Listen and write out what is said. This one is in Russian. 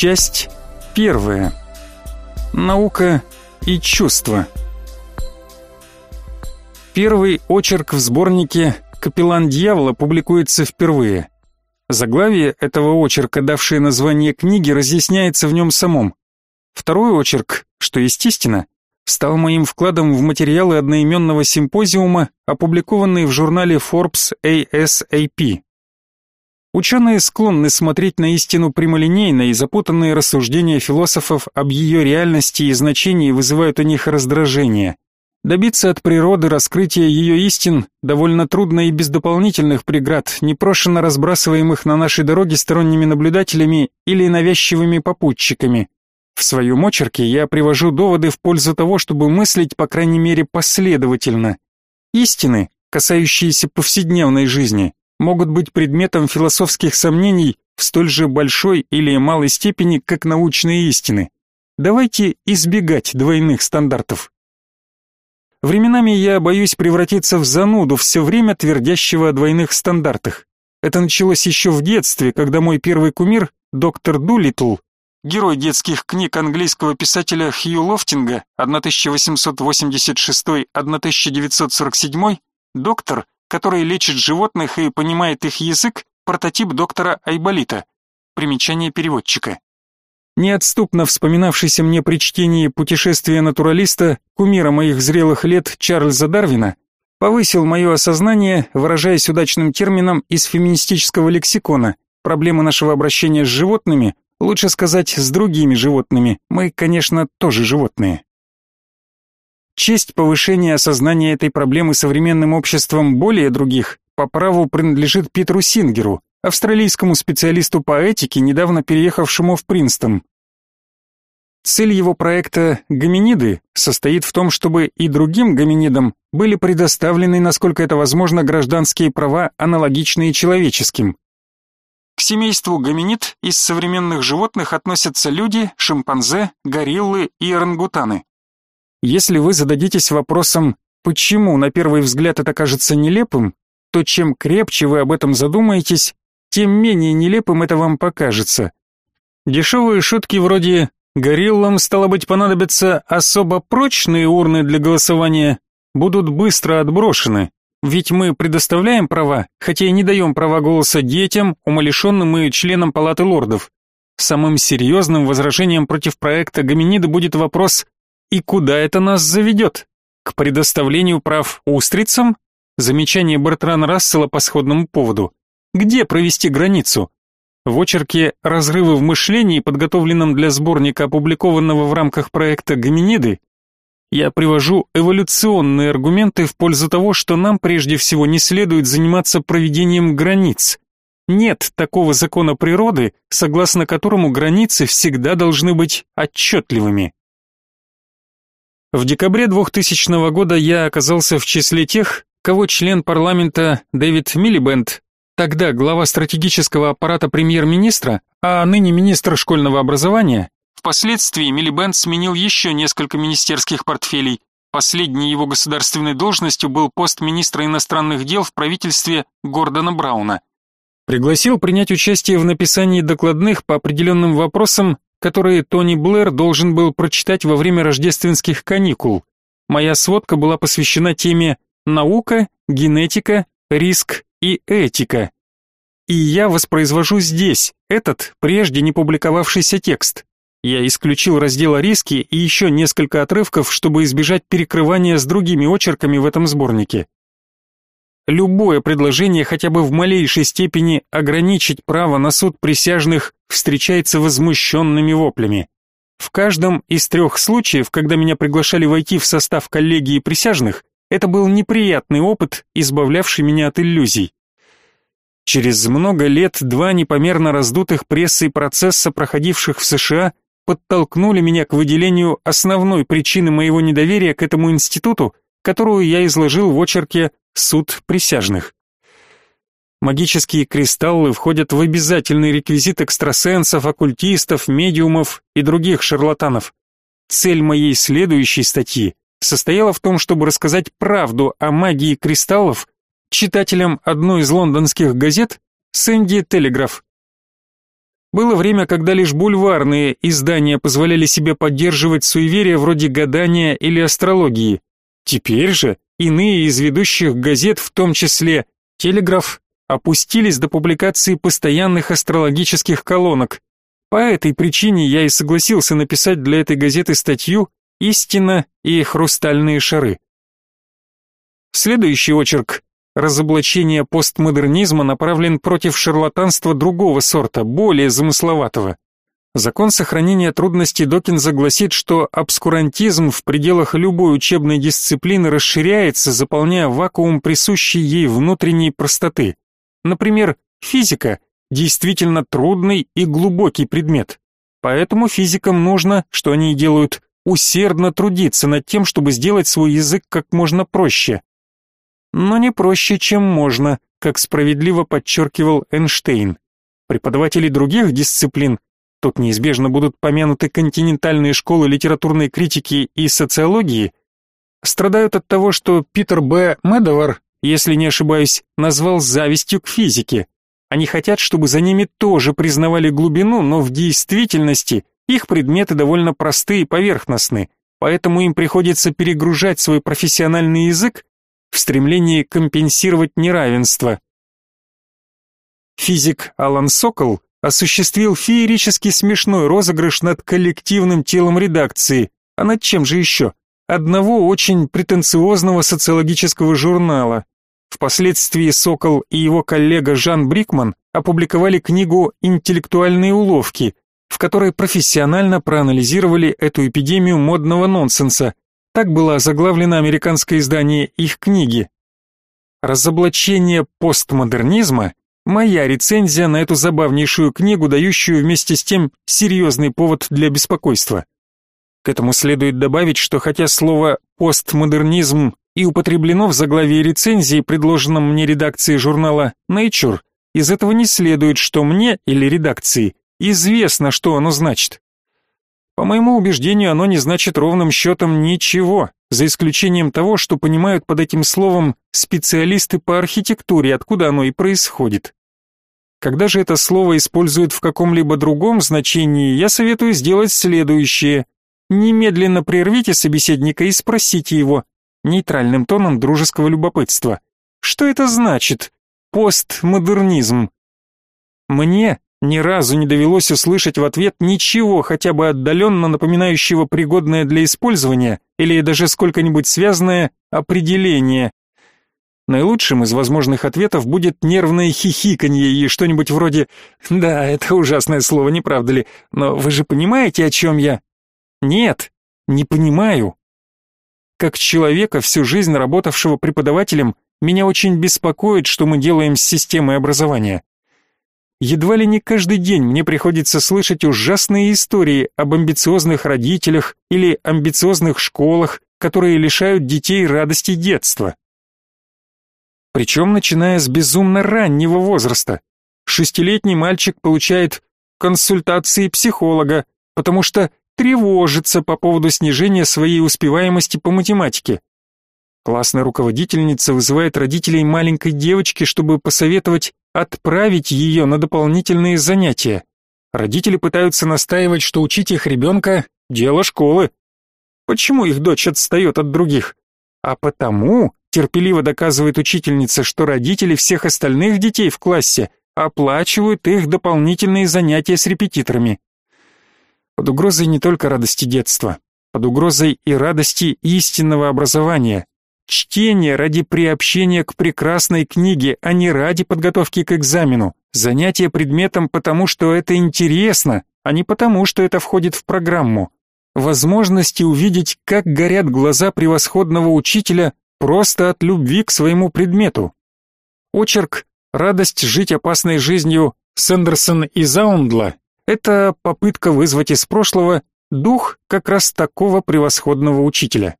Часть первая. Наука и чувства. Первый очерк в сборнике «Капеллан дьявола» публикуется впервые. Заглавие этого очерка, давшее название книги, разъясняется в нем самом. Второй очерк, что естественно, стал моим вкладом в материалы одноименного симпозиума, опубликованные в журнале Forbes ASAP. Ученые склонны смотреть на истину прямолинейно, и запутанные рассуждения философов об ее реальности и значении вызывают у них раздражение. Добиться от природы раскрытия ее истин довольно трудно и без дополнительных преград, непрошено разбрасываемых на нашей дороге сторонними наблюдателями или навязчивыми попутчиками. В своем очерке я привожу доводы в пользу того, чтобы мыслить, по крайней мере, последовательно. Истины, касающиеся повседневной жизни, могут быть предметом философских сомнений в столь же большой или малой степени, как научные истины. Давайте избегать двойных стандартов. Временами я боюсь превратиться в зануду, все время твердящего о двойных стандартах. Это началось еще в детстве, когда мой первый кумир, доктор Дулитл, герой детских книг английского писателя Хью Лофтинга 1886-1947, доктор, который лечит животных и понимает их язык, прототип доктора Айболита. Примечание переводчика. Неотступно вспоминавшийся мне при чтении «Путешествия натуралиста», кумира моих зрелых лет Чарльза Дарвина, повысил мое осознание, выражаясь удачным термином из феминистического лексикона. Проблемы нашего обращения с животными, лучше сказать, с другими животными, мы, конечно, тоже животные. Честь повышения осознания этой проблемы современным обществом более других по праву принадлежит Питеру Сингеру, австралийскому специалисту по этике, недавно переехавшему в Принстон. Цель его проекта «Гоминиды» состоит в том, чтобы и другим гоминидам были предоставлены, насколько это возможно, гражданские права, аналогичные человеческим. К семейству гоминид из современных животных относятся люди, шимпанзе, гориллы и орангутаны. Если вы зададитесь вопросом, почему на первый взгляд это кажется нелепым, то чем крепче вы об этом задумаетесь, тем менее нелепым это вам покажется. Дешевые шутки вроде «гориллам, стало быть, понадобятся особо прочные урны для голосования» будут быстро отброшены, ведь мы предоставляем права, хотя и не даем права голоса детям, умалишенным и членам Палаты лордов. Самым серьезным возражением против проекта Гоминида будет вопрос и куда это нас заведет? К предоставлению прав устрицам? Замечание Бертрана Рассела по сходному поводу. Где провести границу? В очерке «Разрывы в мышлении», подготовленном для сборника, опубликованного в рамках проекта «Гоминиды», я привожу эволюционные аргументы в пользу того, что нам прежде всего не следует заниматься проведением границ. Нет такого закона природы, согласно которому границы всегда должны быть отчетливыми. В декабре 2000 года я оказался в числе тех, кого член парламента Дэвид Миллибенд, тогда глава стратегического аппарата премьер-министра, а ныне министр школьного образования, впоследствии Миллибенд сменил еще несколько министерских портфелей. Последней его государственной должностью был пост министра иностранных дел в правительстве Гордона Брауна. Пригласил принять участие в написании докладных по определенным вопросам которые Тони Блэр должен был прочитать во время рождественских каникул. Моя сводка была посвящена теме «Наука, генетика, риск и этика». И я воспроизвожу здесь этот, прежде не публиковавшийся текст. Я исключил раздел о риске и еще несколько отрывков, чтобы избежать перекрывания с другими очерками в этом сборнике. Любое предложение хотя бы в малейшей степени ограничить право на суд присяжных встречается возмущенными воплями. В каждом из трех случаев, когда меня приглашали войти в состав коллегии присяжных, это был неприятный опыт, избавлявший меня от иллюзий. Через много лет два непомерно раздутых прессой процесса, проходивших в США, подтолкнули меня к выделению основной причины моего недоверия к этому институту, которую я изложил в очерке суд присяжных. Магические кристаллы входят в обязательный реквизит экстрасенсов, оккультистов, медиумов и других шарлатанов. Цель моей следующей статьи состояла в том, чтобы рассказать правду о магии кристаллов читателям одной из лондонских газет Сэнди Телеграф. Было время, когда лишь бульварные издания позволяли себе поддерживать суеверия вроде гадания или астрологии. Теперь же иные из ведущих газет, в том числе «Телеграф», опустились до публикации постоянных астрологических колонок. По этой причине я и согласился написать для этой газеты статью «Истина и хрустальные шары». Следующий очерк разоблачение постмодернизма направлен против шарлатанства другого сорта, более замысловатого. Закон сохранения трудностей Докинза гласит, что обскурантизм в пределах любой учебной дисциплины расширяется, заполняя вакуум присущей ей внутренней простоты. Например, физика – действительно трудный и глубокий предмет. Поэтому физикам нужно, что они и делают, усердно трудиться над тем, чтобы сделать свой язык как можно проще но не проще, чем можно, как справедливо подчеркивал Эйнштейн. Преподаватели других дисциплин, тут неизбежно будут помянуты континентальные школы литературной критики и социологии, страдают от того, что Питер Б. Медовар, если не ошибаюсь, назвал завистью к физике. Они хотят, чтобы за ними тоже признавали глубину, но в действительности их предметы довольно простые и поверхностны, поэтому им приходится перегружать свой профессиональный язык в стремлении компенсировать неравенство. Физик Алан Сокол осуществил феерически смешной розыгрыш над коллективным телом редакции, а над чем же еще? Одного очень претенциозного социологического журнала. Впоследствии Сокол и его коллега Жан Брикман опубликовали книгу «Интеллектуальные уловки», в которой профессионально проанализировали эту эпидемию модного нонсенса, так было заглавлено американское издание их книги. Разоблачение постмодернизма – моя рецензия на эту забавнейшую книгу, дающую вместе с тем серьезный повод для беспокойства. К этому следует добавить, что хотя слово «постмодернизм» и употреблено в заглавии рецензии, предложенном мне редакцией журнала Nature, из этого не следует, что мне или редакции известно, что оно значит. По моему убеждению, оно не значит ровным счетом ничего, за исключением того, что понимают под этим словом специалисты по архитектуре, откуда оно и происходит. Когда же это слово используют в каком-либо другом значении, я советую сделать следующее. Немедленно прервите собеседника и спросите его, нейтральным тоном дружеского любопытства, что это значит постмодернизм? Мне ни разу не довелось услышать в ответ ничего, хотя бы отдаленно напоминающего пригодное для использования или даже сколько-нибудь связанное определение. Наилучшим из возможных ответов будет нервное хихиканье и что-нибудь вроде «Да, это ужасное слово, не правда ли? Но вы же понимаете, о чем я?» «Нет, не понимаю». Как человека, всю жизнь работавшего преподавателем, меня очень беспокоит, что мы делаем с системой образования. Едва ли не каждый день мне приходится слышать ужасные истории об амбициозных родителях или амбициозных школах, которые лишают детей радости детства. Причем начиная с безумно раннего возраста. Шестилетний мальчик получает консультации психолога, потому что тревожится по поводу снижения своей успеваемости по математике. Классная руководительница вызывает родителей маленькой девочки, чтобы посоветовать отправить ее на дополнительные занятия. Родители пытаются настаивать, что учить их ребенка – дело школы. Почему их дочь отстает от других? А потому, терпеливо доказывает учительница, что родители всех остальных детей в классе оплачивают их дополнительные занятия с репетиторами. Под угрозой не только радости детства, под угрозой и радости истинного образования, Чтение ради приобщения к прекрасной книге, а не ради подготовки к экзамену. Занятие предметом потому, что это интересно, а не потому, что это входит в программу. Возможности увидеть, как горят глаза превосходного учителя просто от любви к своему предмету. Очерк «Радость жить опасной жизнью» Сэндерсон и Заундла – это попытка вызвать из прошлого дух как раз такого превосходного учителя.